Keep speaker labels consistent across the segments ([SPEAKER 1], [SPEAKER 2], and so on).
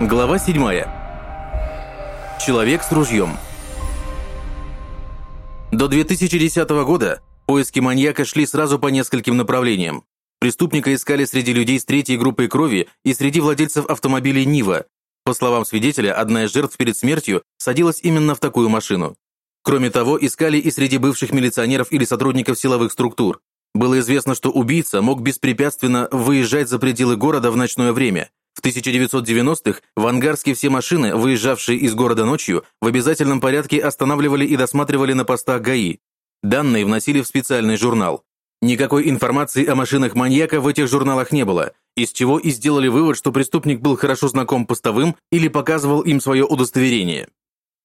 [SPEAKER 1] Глава 7. Человек с ружьем. До 2010 года поиски маньяка шли сразу по нескольким направлениям. Преступника искали среди людей с третьей группой крови и среди владельцев автомобилей «Нива». По словам свидетеля, одна из жертв перед смертью садилась именно в такую машину. Кроме того, искали и среди бывших милиционеров или сотрудников силовых структур. Было известно, что убийца мог беспрепятственно выезжать за пределы города в ночное время – в 1990-х в Ангарске все машины, выезжавшие из города ночью, в обязательном порядке останавливали и досматривали на постах ГАИ. Данные вносили в специальный журнал. Никакой информации о машинах маньяка в этих журналах не было, из чего и сделали вывод, что преступник был хорошо знаком постовым или показывал им свое удостоверение.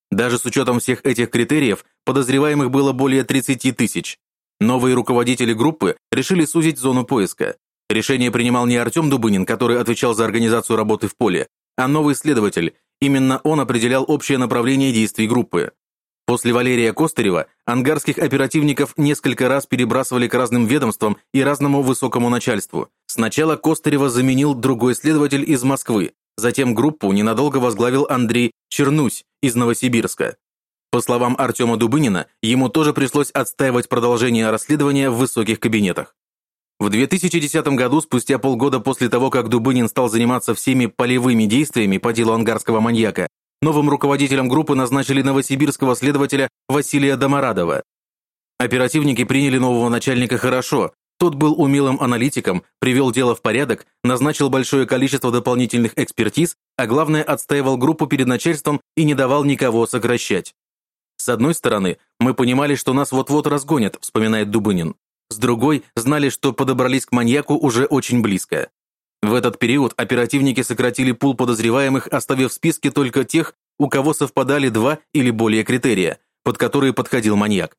[SPEAKER 1] Даже с учетом всех этих критериев, подозреваемых было более 30 тысяч. Новые руководители группы решили сузить зону поиска. Решение принимал не Артем Дубынин, который отвечал за организацию работы в поле, а новый следователь. Именно он определял общее направление действий группы. После Валерия Костырева ангарских оперативников несколько раз перебрасывали к разным ведомствам и разному высокому начальству. Сначала Костырева заменил другой следователь из Москвы, затем группу ненадолго возглавил Андрей Чернусь из Новосибирска. По словам Артема Дубынина, ему тоже пришлось отстаивать продолжение расследования в высоких кабинетах. В 2010 году, спустя полгода после того, как Дубынин стал заниматься всеми полевыми действиями по делу ангарского маньяка, новым руководителем группы назначили новосибирского следователя Василия Домарадова. Оперативники приняли нового начальника хорошо, тот был умелым аналитиком, привел дело в порядок, назначил большое количество дополнительных экспертиз, а главное отстаивал группу перед начальством и не давал никого сокращать. С одной стороны, мы понимали, что нас вот-вот разгонят, вспоминает Дубынин. С другой, знали, что подобрались к маньяку уже очень близко. В этот период оперативники сократили пул подозреваемых, оставив в списке только тех, у кого совпадали два или более критерия, под которые подходил маньяк.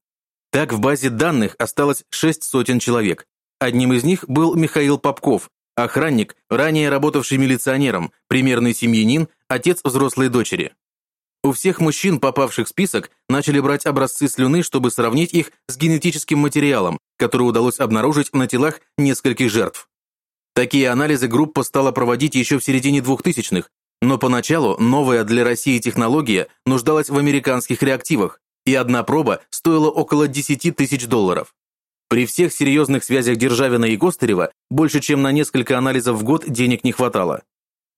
[SPEAKER 1] Так в базе данных осталось шесть сотен человек. Одним из них был Михаил Попков, охранник, ранее работавший милиционером, примерный семьянин, отец взрослой дочери. У всех мужчин, попавших в список, начали брать образцы слюны, чтобы сравнить их с генетическим материалом, который удалось обнаружить на телах нескольких жертв. Такие анализы группа стала проводить еще в середине 2000-х, но поначалу новая для России технология нуждалась в американских реактивах, и одна проба стоила около 10 тысяч долларов. При всех серьезных связях Державина и Костырева больше чем на несколько анализов в год денег не хватало.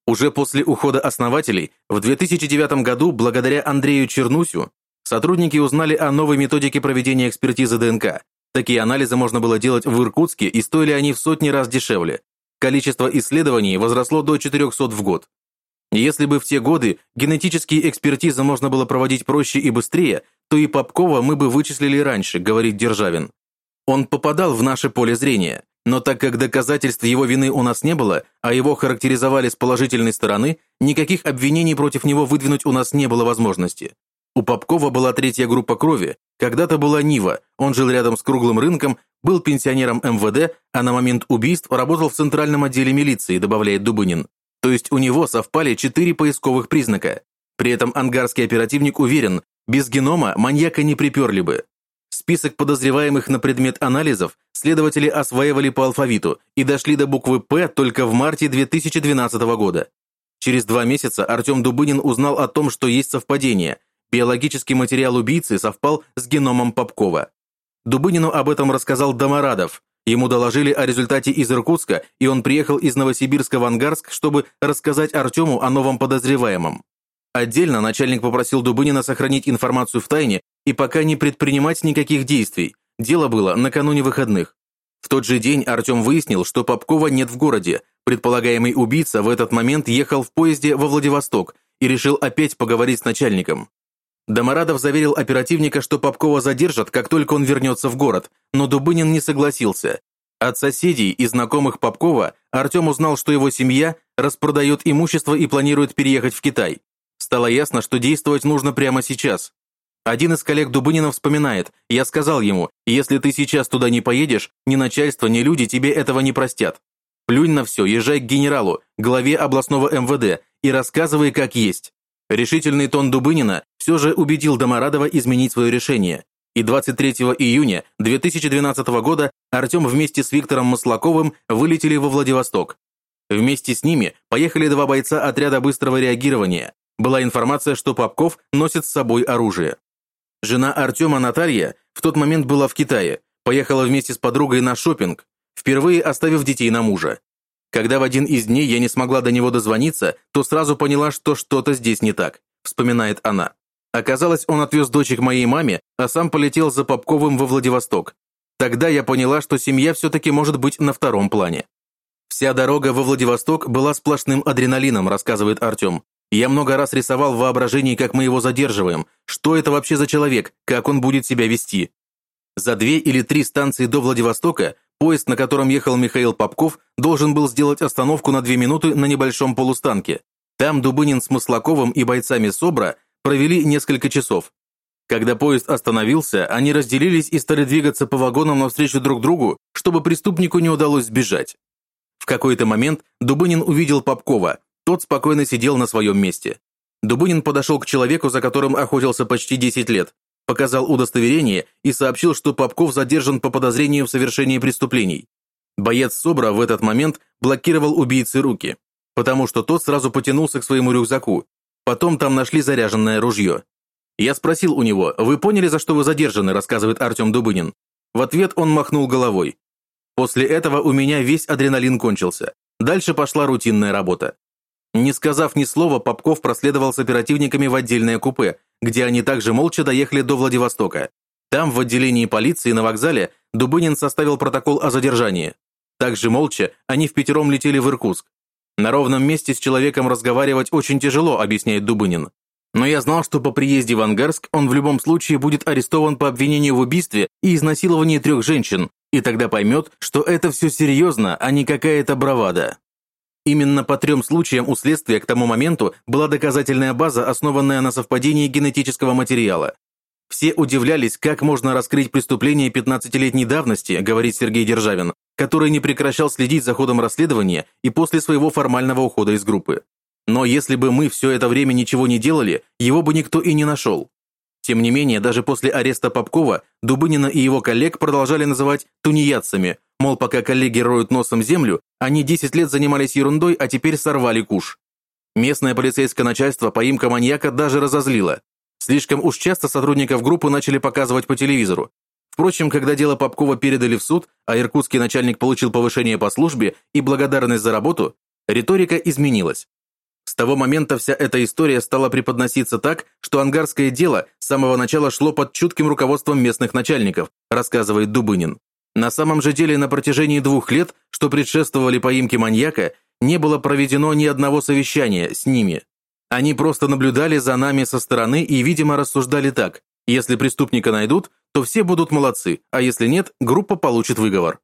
[SPEAKER 1] Уже после ухода основателей, в 2009 году, благодаря Андрею Чернусю, сотрудники узнали о новой методике проведения экспертизы ДНК. Такие анализы можно было делать в Иркутске, и стоили они в сотни раз дешевле. Количество исследований возросло до 400 в год. Если бы в те годы генетические экспертизы можно было проводить проще и быстрее, то и Попкова мы бы вычислили раньше, говорит Державин. Он попадал в наше поле зрения. Но так как доказательств его вины у нас не было, а его характеризовали с положительной стороны, никаких обвинений против него выдвинуть у нас не было возможности. У Попкова была третья группа крови, когда-то была Нива, он жил рядом с круглым рынком, был пенсионером МВД, а на момент убийств работал в центральном отделе милиции, добавляет Дубынин. То есть у него совпали четыре поисковых признака. При этом ангарский оперативник уверен, без генома маньяка не приперли бы. Список подозреваемых на предмет анализов следователи осваивали по алфавиту и дошли до буквы «П» только в марте 2012 года. Через два месяца Артем Дубынин узнал о том, что есть совпадение. Биологический материал убийцы совпал с геномом Попкова. Дубынину об этом рассказал Домарадов. Ему доложили о результате из Иркутска, и он приехал из Новосибирска в Ангарск, чтобы рассказать Артему о новом подозреваемом. Отдельно начальник попросил Дубынина сохранить информацию в тайне и пока не предпринимать никаких действий. Дело было накануне выходных. В тот же день Артем выяснил, что Попкова нет в городе. Предполагаемый убийца в этот момент ехал в поезде во Владивосток и решил опять поговорить с начальником. Домарадов заверил оперативника, что Попкова задержат, как только он вернется в город, но Дубынин не согласился. От соседей и знакомых Попкова Артем узнал, что его семья распродает имущество и планирует переехать в Китай. Стало ясно, что действовать нужно прямо сейчас. Один из коллег Дубынина вспоминает, я сказал ему, если ты сейчас туда не поедешь, ни начальство, ни люди тебе этого не простят. Плюнь на все, езжай к генералу, главе областного МВД и рассказывай как есть. Решительный тон Дубынина все же убедил Домарадова изменить свое решение. И 23 июня 2012 года Артем вместе с Виктором Маслаковым вылетели во Владивосток. Вместе с ними поехали два бойца отряда быстрого реагирования. Была информация, что Попков носит с собой оружие. Жена Артема Наталья в тот момент была в Китае, поехала вместе с подругой на шопинг, впервые оставив детей на мужа. Когда в один из дней я не смогла до него дозвониться, то сразу поняла, что что-то здесь не так, вспоминает она. Оказалось, он отвез дочек моей маме, а сам полетел за Попковым во Владивосток. Тогда я поняла, что семья все-таки может быть на втором плане. «Вся дорога во Владивосток была сплошным адреналином», рассказывает Артем. «Я много раз рисовал в воображении, как мы его задерживаем. Что это вообще за человек? Как он будет себя вести?» За две или три станции до Владивостока поезд, на котором ехал Михаил Попков, должен был сделать остановку на две минуты на небольшом полустанке. Там Дубынин с Маслаковым и бойцами СОБРа провели несколько часов. Когда поезд остановился, они разделились и стали двигаться по вагонам навстречу друг другу, чтобы преступнику не удалось сбежать. В какой-то момент Дубынин увидел Попкова, тот спокойно сидел на своем месте. Дубынин подошел к человеку, за которым охотился почти 10 лет, показал удостоверение и сообщил, что Попков задержан по подозрению в совершении преступлений. Боец СОБРа в этот момент блокировал убийце руки, потому что тот сразу потянулся к своему рюкзаку. Потом там нашли заряженное ружье. Я спросил у него, «Вы поняли, за что вы задержаны?» рассказывает Артем Дубынин. В ответ он махнул головой. После этого у меня весь адреналин кончился. Дальше пошла рутинная работа. Не сказав ни слова, Попков проследовал с оперативниками в отдельное купе, где они также молча доехали до Владивостока. Там, в отделении полиции на вокзале, Дубынин составил протокол о задержании. Также молча они в пятером летели в Иркутск. На ровном месте с человеком разговаривать очень тяжело, объясняет Дубынин. Но я знал, что по приезде в Ангарск он в любом случае будет арестован по обвинению в убийстве и изнасиловании трех женщин, и тогда поймет, что это все серьезно, а не какая-то бравада. Именно по трем случаям у следствия к тому моменту была доказательная база, основанная на совпадении генетического материала. Все удивлялись, как можно раскрыть преступление 15-летней давности, говорит Сергей Державин, который не прекращал следить за ходом расследования и после своего формального ухода из группы. Но если бы мы все это время ничего не делали, его бы никто и не нашел. Тем не менее, даже после ареста Попкова, Дубынина и его коллег продолжали называть тунеядцами, мол, пока коллеги роют носом землю, они 10 лет занимались ерундой, а теперь сорвали куш. Местное полицейское начальство поимка маньяка даже разозлило. Слишком уж часто сотрудников группы начали показывать по телевизору. Впрочем, когда дело Попкова передали в суд, а иркутский начальник получил повышение по службе и благодарность за работу, риторика изменилась. С того момента вся эта история стала преподноситься так, что ангарское дело с самого начала шло под чутким руководством местных начальников, рассказывает Дубынин. На самом же деле на протяжении двух лет, что предшествовали поимке маньяка, не было проведено ни одного совещания с ними. Они просто наблюдали за нами со стороны и, видимо, рассуждали так. Если преступника найдут, то все будут молодцы, а если нет, группа получит выговор.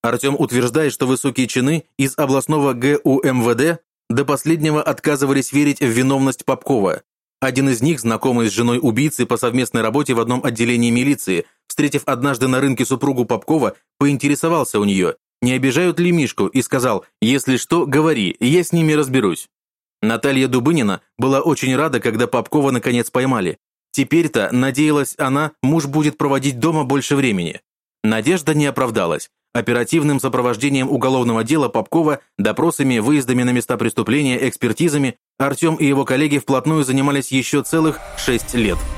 [SPEAKER 1] Артем утверждает, что высокие чины из областного ГУМВД до последнего отказывались верить в виновность Попкова. Один из них, знакомый с женой убийцы по совместной работе в одном отделении милиции, встретив однажды на рынке супругу Попкова, поинтересовался у нее, не обижают ли Мишку, и сказал, если что, говори, я с ними разберусь. Наталья Дубынина была очень рада, когда Попкова наконец поймали. Теперь-то, надеялась она, муж будет проводить дома больше времени. Надежда не оправдалась оперативным сопровождением уголовного дела Попкова, допросами, выездами на места преступления, экспертизами, Артем и его коллеги вплотную занимались еще целых шесть лет –